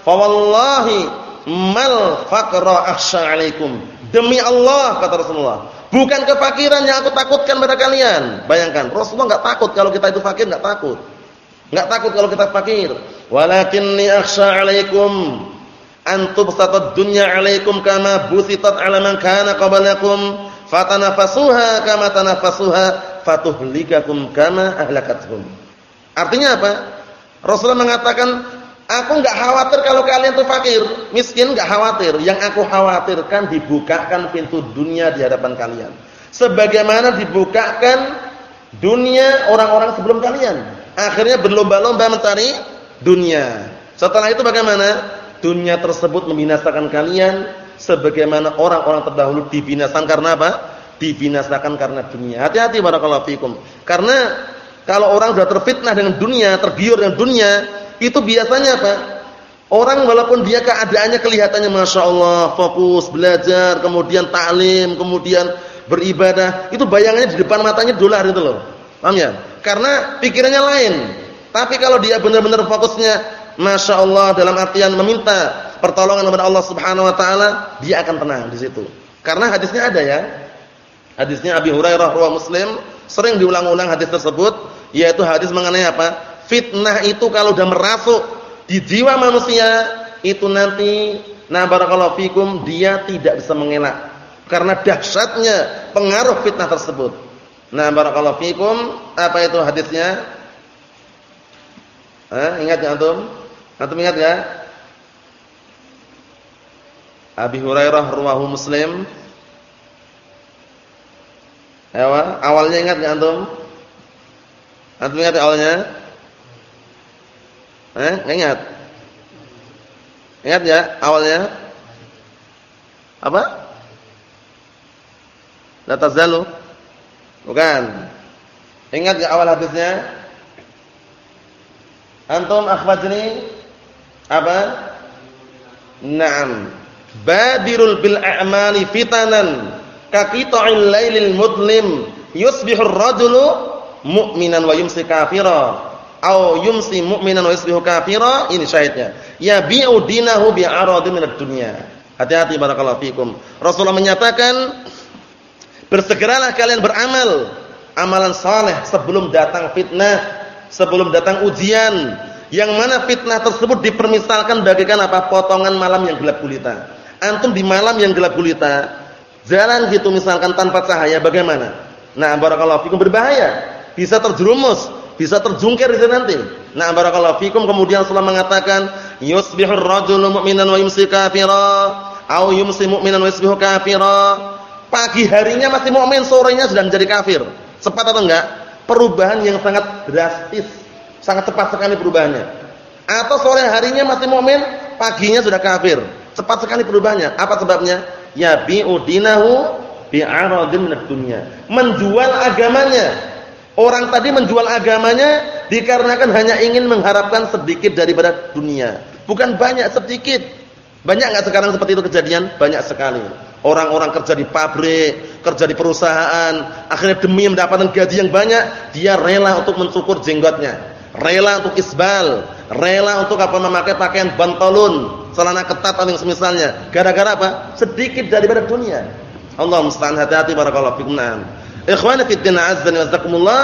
"Fa wallahi mal faqra akhsha 'alaikum." Demi Allah kata Rasulullah, bukan kefakiran yang aku takutkan pada kalian. Bayangkan, Rasulullah enggak takut kalau kita itu fakir, enggak takut. Enggak takut kalau kita fakir. Walakinni akhsha 'alaikum an tubsatad dunya 'alaikum kama busitat 'ala man kana qablakum fatanafasuha kama tanafasuha fatuhlikakum kama ahlakathum. Artinya apa? Rasulullah mengatakan, aku enggak khawatir kalau kalian tuh fakir, miskin enggak khawatir. Yang aku khawatirkan dibukakan pintu dunia di hadapan kalian. Sebagaimana dibukakan dunia orang-orang sebelum kalian. Akhirnya berlomba-lomba mencari dunia. Setelah itu bagaimana? Dunia tersebut membinasakan kalian sebagaimana orang-orang terdahulu dibinasakan karena apa? dibinasakan karena dunia. Hati-hati barakallahu fikum. Karena Kalau orang sudah terfitnah dengan dunia, tergiur dengan dunia, itu biasanya apa? Orang walaupun dia keadaannya kelihatannya Masya Allah, fokus, belajar, kemudian taklim, kemudian beribadah, itu bayangannya di depan matanya dolar itu loh. Paham ya? Karena pikirannya lain. Tapi kalau dia benar-benar fokusnya Masya Allah dalam artian meminta pertolongan kepada Allah Subhanahu Wa Taala, dia akan tenang di situ. Karena hadisnya ada ya. Hadisnya Abi Hurairah riwayat Muslim sering diulang-ulang hadis tersebut, yaitu hadis mengenai apa? Fitnah itu kalau sudah merasuk di jiwa manusia itu nanti nah barakallahu fikum dia tidak bisa mengelak karena dahsyatnya pengaruh fitnah tersebut. Nah barakallahu fikum apa itu hadisnya? Eh, ingat ya antum? Antum ingat ya? Abi Hurairah ruwahu Muslim. Ewa, awalnya ingat enggak antum? Antum ingat awalnya? Eh, ingat? Ingat ya awalnya? Apa? La tazalu. Bukan. Ingat ya awal hadisnya? Antum akhwatni apa? Naam. Badirul bil a'mali fitanan kaqita'il lailil mudlim yusbihur rajulu mu'minan wa yumsi kafira au yumsi mu'minan wa yusbihu kafira ini syahidnya. Yabi'u dinahu bi'aradin minad dunya. Hati-hati barakallahu fikum. Rasulullah menyatakan bersegeralah kalian beramal amalan saleh sebelum datang fitnah sebelum datang ujian. Yang mana fitnah tersebut dipermisalkan bagaikan apa? Potongan malam yang gelap gulita. Antum di malam yang gelap gulita jalan gitu misalkan tanpa cahaya bagaimana? Nah barakallahu fikum berbahaya. Bisa terjerumus bisa terjungkir itu nanti. Nah, barakallahu fikum kemudian Rasulullah mengatakan yusbihur rajulu mu'minan wa yumsi kafira au yumsi mu'minan wa yusbihu kafira. Pagi harinya masih mukmin, sorenya sudah menjadi kafir. Cepat atau enggak? Perubahan yang sangat drastis, sangat cepat sekali perubahannya. Atau sore harinya masih mukmin, paginya sudah kafir. Cepat sekali perubahannya. Apa sebabnya? Ya bi'udinahu bi'aradin minad dunya. Menjual agamanya Orang tadi menjual agamanya dikarenakan hanya ingin mengharapkan sedikit daripada dunia. Bukan banyak, sedikit. Banyak enggak sekarang seperti itu kejadian? Banyak sekali. Orang-orang kerja di pabrik, kerja di perusahaan, akhirnya demi mendapatkan gaji yang banyak, dia rela untuk mencukur jenggotnya, rela untuk isbal, rela untuk apa memakai pakaian bantolun, celana ketat atau yang semisalnya. Gara-gara apa? Sedikit daripada dunia. Allah musta'an hati-hati barakallahu fikum. Ikhwani fi din azza wa.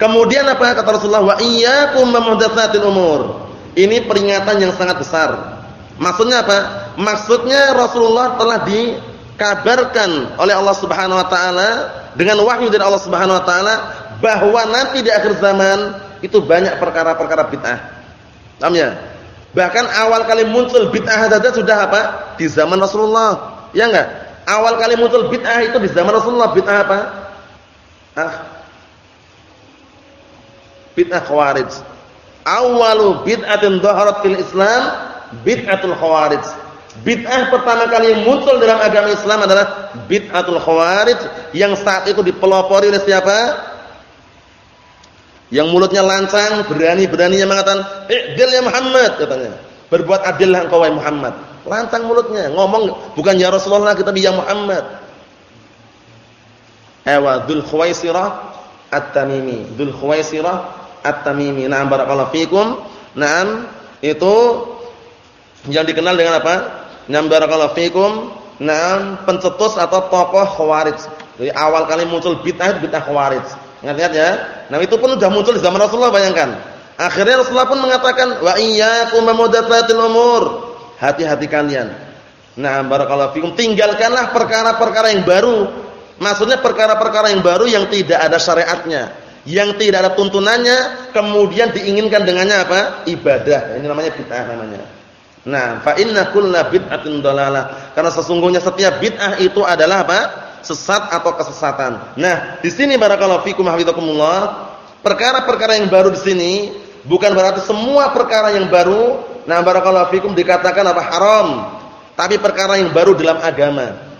Kemudian apa kata Rasulullah wa iyyakum muhdatsatil umur. Ini peringatan yang sangat besar. Maksudnya apa? Maksudnya Rasulullah telah dikabarkan oleh Allah Subhanahu wa taala dengan wahyu dari Allah Subhanahu wa taala bahwa nanti di akhir zaman itu banyak perkara-perkara bid'ah. Paham ya? Bahkan awal kali muncul bid'ah saja sudah apa? Di zaman Rasulullah. Ya enggak? Awal kali muncul bid'ah itu di zaman Rasulullah. Bid'ah apa? Ah. Bid'ah Khawarij. Awalu bid'atin dhaharat fil Islam bid'atul Khawarij. Bid'ah pertama kali yang muncul dalam agama Islam adalah bid'atul Khawarij yang saat itu dipelopori oleh siapa? Yang mulutnya lancang, berani-beraninya mengatakan, "I'dil ya Muhammad," katanya. Berbuat adillah engkau wahai Muhammad. Lancang mulutnya, ngomong bukan ya Rasulullah kita ya Muhammad. Ewa Dzul Khuwaisirah At-Tamimi. Dzul Khuwaisirah At-Tamimi. Naam barakallahu fikum. Naam itu yang dikenal dengan apa? Naam barakallahu fikum. Naam pencetus atau tokoh Khawarij. Jadi awal kali muncul bid'ah bid'ah Khawarij. Ingat-ingat ya. Nah itu pun sudah muncul di zaman Rasulullah bayangkan. Akhirnya Rasulullah pun mengatakan wa iyyakum muhdatsatil umur. Hati-hati kalian. Nah, barakallahu fikum. Tinggalkanlah perkara-perkara yang baru Maksudnya perkara-perkara yang baru yang tidak ada syariatnya, yang tidak ada tuntunannya, kemudian diinginkan dengannya apa? Ibadah. Ini namanya bid'ah namanya. Nah, fa inna kulla bid'atin dalalah. Karena sesungguhnya setiap bid'ah itu adalah apa? Sesat atau kesesatan. Nah, di sini barakallahu fikum hafizakumullah, perkara-perkara yang baru di sini bukan berarti semua perkara yang baru, nah barakallahu fikum dikatakan apa haram, tapi perkara yang baru dalam agama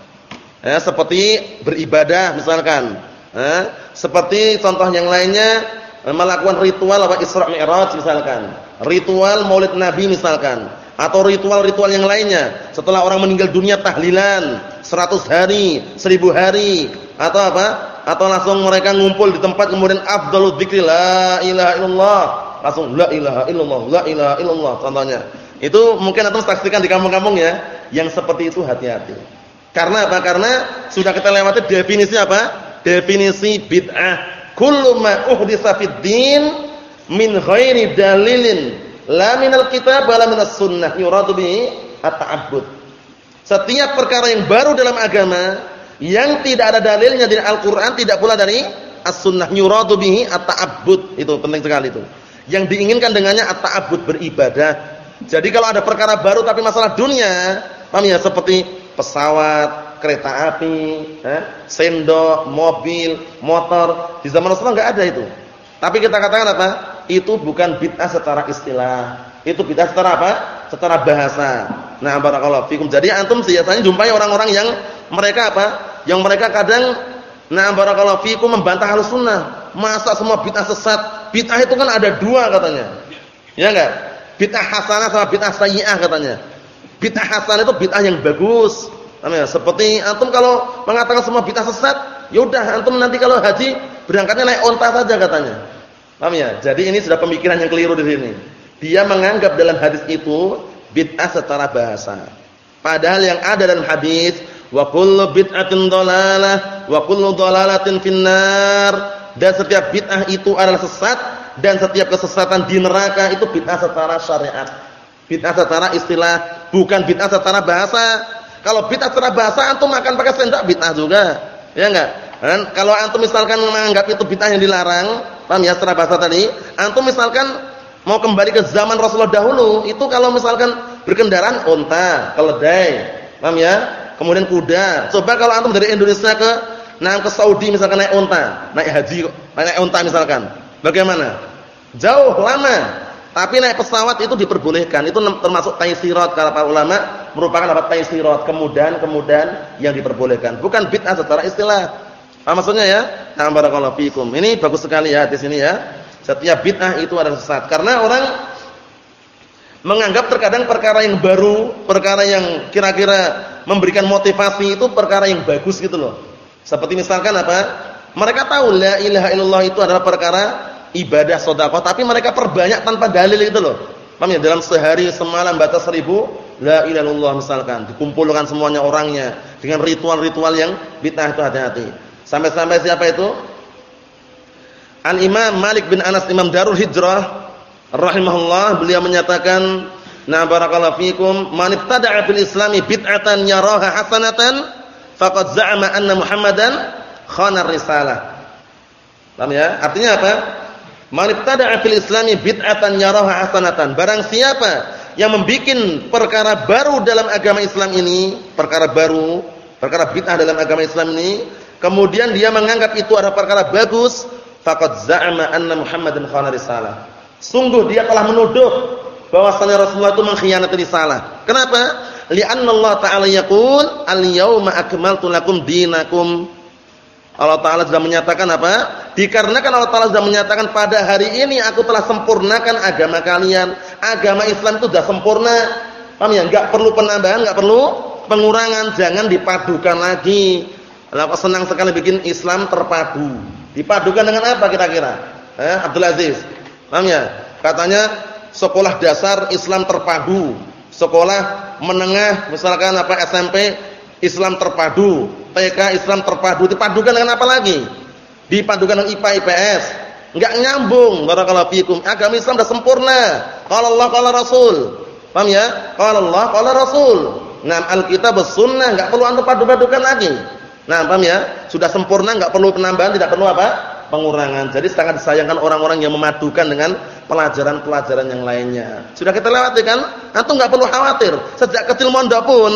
ya, seperti beribadah misalkan, ya, seperti contoh yang lainnya melakukan ritual apa Isra Mi'raj misalkan, ritual Maulid Nabi misalkan, atau ritual-ritual yang lainnya. Setelah orang meninggal dunia tahlilan 100 hari, 1000 hari, atau apa? Atau langsung mereka ngumpul di tempat kemudian afdalul dzikri la ilaha illallah, langsung la ilaha illallah, la ilaha illallah contohnya. Itu mungkin antum saksikan di kampung-kampung ya, yang seperti itu hati-hati. Karena apa? Karena sudah kita lewati definisi apa? Definisi bid'ah kullu ma uhditsa fid din min ghairi dalilin la minal kitab wala minas sunnah yuradu bihi at-ta'abbud. Setiap perkara yang baru dalam agama yang tidak ada dalilnya dari Al-Qur'an tidak pula dari as-sunnah yuradu bihi at-ta'abbud. Itu penting sekali itu. Yang diinginkan dengannya at-ta'abbud beribadah. Jadi kalau ada perkara baru tapi masalah dunia, paham ya seperti pesawat, kereta api, eh, sendok, mobil, motor. Di zaman Rasulullah enggak ada itu. Tapi kita katakan apa? Itu bukan bid'ah secara istilah. Itu bid'ah secara apa? Secara bahasa. Nah, barakallahu fikum. Jadi antum biasanya jumpai orang-orang yang mereka apa? Yang mereka kadang nah barakallahu fikum membantah Ahlussunnah. Masa semua bid'ah sesat? Bid'ah itu kan ada dua katanya. Ya enggak? Bid'ah hasanah sama bid'ah sayyi'ah katanya. Bid'ah hasanah itu bid'ah yang bagus. Ya? Seperti antum kalau mengatakan semua bid'ah sesat, yaudah antum nanti kalau haji berangkatnya naik onta saja katanya. Paham ya? Jadi ini sudah pemikiran yang keliru di sini. Dia menganggap dalam hadis itu bid'ah secara bahasa. Padahal yang ada dalam hadis wa kullu bid'atin dhalalah wa kullu dhalalatin finnar dan setiap bid'ah itu adalah sesat dan setiap kesesatan di neraka itu bid'ah secara syariat. Bid'ah secara istilah, bukan bid'ah secara bahasa. Kalau bid'ah secara bahasa antum makan pakai sendok bid'ah juga. Ya enggak? Dan kalau antum misalkan menganggap itu bid'ah yang dilarang, paham ya secara bahasa tadi? Antum misalkan mau kembali ke zaman Rasulullah dahulu, itu kalau misalkan berkendaraan unta, keledai, paham ya? Kemudian kuda. Coba kalau antum dari Indonesia ke nah ke Saudi misalkan naik unta, naik haji, naik unta misalkan. Bagaimana? Jauh lama. Tapi naik pesawat itu diperbolehkan. Itu termasuk taisirat kata para ulama, merupakan apa taisirat, kemudahan-kemudahan yang diperbolehkan. Bukan bid'ah secara istilah. Apa maksudnya ya? Barakallahu fikum. Ini bagus sekali ya di sini ya. Setiap bid'ah itu adalah sesat. Karena orang menganggap terkadang perkara yang baru, perkara yang kira-kira memberikan motivasi itu perkara yang bagus gitu loh. Seperti misalkan apa? Mereka tahu la ilaha illallah itu adalah perkara ibadah sedekah tapi mereka perbanyak tanpa dalil itu loh. Paham ya? Dalam sehari semalam baca seribu la ilaha misalkan, dikumpulkan semuanya orangnya dengan ritual-ritual yang bid'ah itu hati-hati. Sampai-sampai siapa itu? An Imam Malik bin Anas Imam Darul Hijrah rahimahullah beliau menyatakan Na barakallahu fikum man ibtada'a fil islami bid'atan yaraha hasanatan faqad za'ama anna Muhammadan khana risalah. Paham ya? Artinya apa? Man ibtada'a fil islami bid'atan yaraha hasanatan. Barang siapa yang membuat perkara baru dalam agama Islam ini, perkara baru, perkara bid'ah dalam agama Islam ini, kemudian dia menganggap itu adalah perkara bagus, faqad za'ama anna Muhammadan khana risalah. Sungguh dia telah menuduh bahwasanya Rasulullah itu mengkhianati risalah. Kenapa? Li'anna Allah Ta'ala yaqul al-yauma akmaltu lakum dinakum Allah Ta'ala sudah menyatakan apa? Dikarenakan Allah Ta'ala sudah menyatakan pada hari ini aku telah sempurnakan agama kalian. Agama Islam itu sudah sempurna. Paham ya? Enggak perlu penambahan, enggak perlu pengurangan. Jangan dipadukan lagi. Kalau senang sekali bikin Islam terpadu. Dipadukan dengan apa kira-kira? Eh, Abdul Aziz. Paham ya? Katanya sekolah dasar Islam terpadu. Sekolah menengah misalkan apa SMP Islam terpadu, TK Islam terpadu, dipadukan dengan apa lagi? Dipadukan dengan IPA IPS. Enggak nyambung barakallahu fikum. Agama Islam sudah sempurna. Qala Allah qala Rasul. Paham ya? Qala Allah qala Rasul. Nah, Alkitab sunnah enggak perlu antum padu-padukan lagi. Nah, paham ya? Sudah sempurna enggak perlu penambahan, tidak perlu apa? pengurangan. Jadi sangat disayangkan orang-orang yang memadukan dengan pelajaran-pelajaran yang lainnya. Sudah kita lewati kan? Antum enggak perlu khawatir. Sejak kecil mondok pun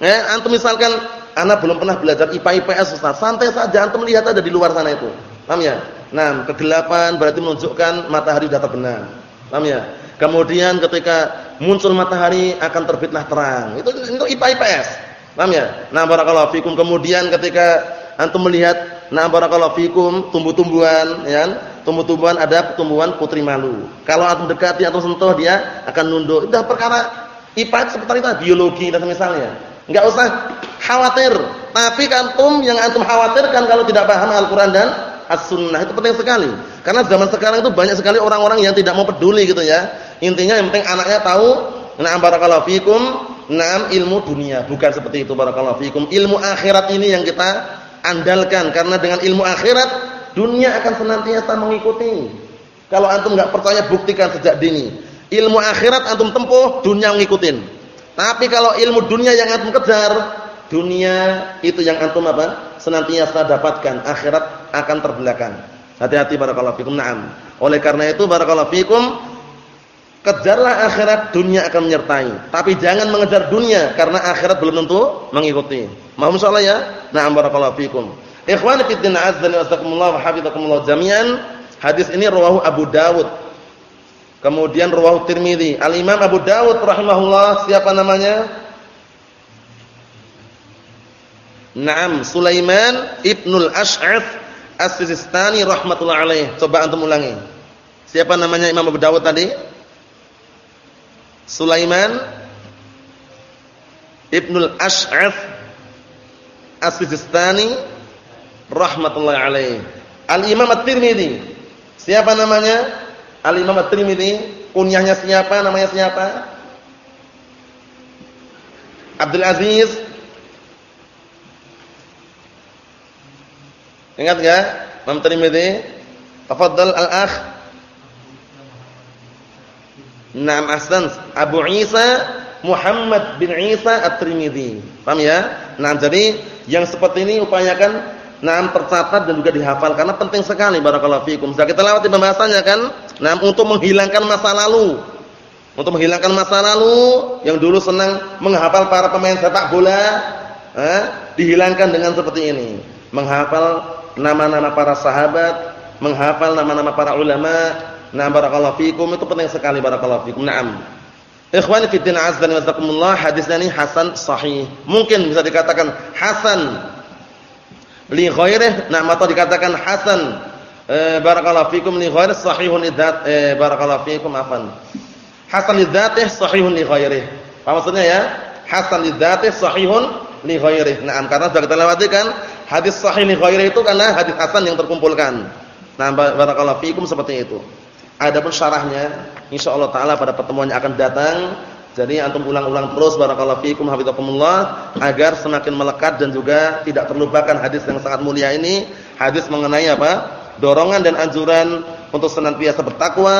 Ya, antum misalkan anak belum pernah belajar IPA IPS Ustaz, santai saja antum lihat ada di luar sana itu. Paham ya? Nah, kegelapan berarti menunjukkan matahari sudah terbenam. Paham ya? Kemudian ketika muncul matahari akan terbitlah terang. Itu itu IPA IPS. Paham ya? Nah, barakallahu fikum. Kemudian ketika antum melihat nah barakallahu fikum tumbuh-tumbuhan ya, tumbuh-tumbuhan ada tumbuhan putri malu. Kalau antum dekati atau sentuh dia akan nunduk. Itu perkara IPA seperti itu biologi dan misalnya. Enggak usah khawatir. Tapi antum yang antum khawatirkan kalau tidak paham Al-Qur'an dan As-Sunnah itu penting sekali. Karena zaman sekarang itu banyak sekali orang-orang yang tidak mau peduli gitu ya. Intinya yang penting anaknya tahu, na'am barakallahu fikum, na'am ilmu dunia, bukan seperti itu barakallahu fikum. Ilmu akhirat ini yang kita andalkan karena dengan ilmu akhirat dunia akan senantiasa mengikuti. Kalau antum enggak percaya buktikan sejak dini. Ilmu akhirat antum tempuh, dunia ngikutin. Tapi kalau ilmu dunia yang antum kejar, dunia itu yang antum apa? Senantiasa dapatkan, akhirat akan terbelakang. Hati-hati barakallahu fikum. Naam. Oleh karena itu barakallahu fikum, kejarlah akhirat, dunia akan menyertai. Tapi jangan mengejar dunia karena akhirat belum tentu mengikuti. Mohon insyaallah ya. Naam barakallahu fikum. Ikhwani fi din azza wa jalla wa hafizakumullah jami'an. Hadis ini rawahu Abu Dawud Kemudian rawahu Tirmizi. Al-Imam Abu Dawud rahimahullah siapa namanya? Naam, Sulaiman Ibnul Ash'ath As-Sistani rahmatullah alaih. Coba antum ulangi. Siapa namanya Imam Abu Dawud tadi? Sulaiman Ibnul Ash'ath As-Sistani rahmatullah alaih. Al-Imam At-Tirmizi. Siapa namanya? Al-Imam At-Tirmidzi, kunyahnya siapa? Namanya siapa? Abdul Aziz. Ingat enggak? Imam Tirmidzi. Tafadhal al-akh. Naam ahsan. Abu Isa Muhammad bin Isa At-Tirmidzi. Paham ya? Nah, jadi yang seperti ini upayakan Nah, tercatat dan juga dihafal karena penting sekali barakallahu fikum. Sudah kita lewati pembahasannya kan? Nah, untuk menghilangkan masa lalu. Untuk menghilangkan masa lalu yang dulu senang menghafal para pemain sepak bola, eh, dihilangkan dengan seperti ini. Menghafal nama-nama para sahabat, menghafal nama-nama para ulama. Nah, barakallahu fikum itu penting sekali barakallahu fikum. Naam. Ikhwani fi din azza wa jalla, hadisnya ini hasan sahih. Mungkin bisa dikatakan hasan li ghairih nah atau dikatakan hasan. Eh, barakallahu fikum li ghairih sahihun lidzat eh, barakallahu fikum afan hasan lidzatih sahihun li ghairih. Apa maksudnya ya? Hasan lidzatih sahihun li ghairih. Nah karena sudah kita lewati kan hadis sahih li ghairih itu karena hadis hasan yang terkumpulkan. Nah barakallahu fikum seperti itu. Adapun syarahnya insyaallah taala pada pertemuan yang akan datang jadi antum ulang-ulang terus barakallahu fikum hafizakumullah agar semakin melekat dan juga tidak terlupakan hadis yang sangat mulia ini, hadis mengenai apa? dorongan dan anjuran untuk senantiasa bertakwa,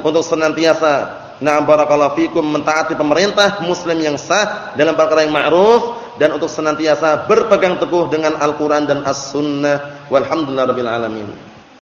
untuk senantiasa na'am barakallahu fikum mentaati pemerintah muslim yang sah dalam perkara yang ma'ruf dan untuk senantiasa berpegang teguh dengan Al-Qur'an dan As-Sunnah. Walhamdulillahirabbil alamin.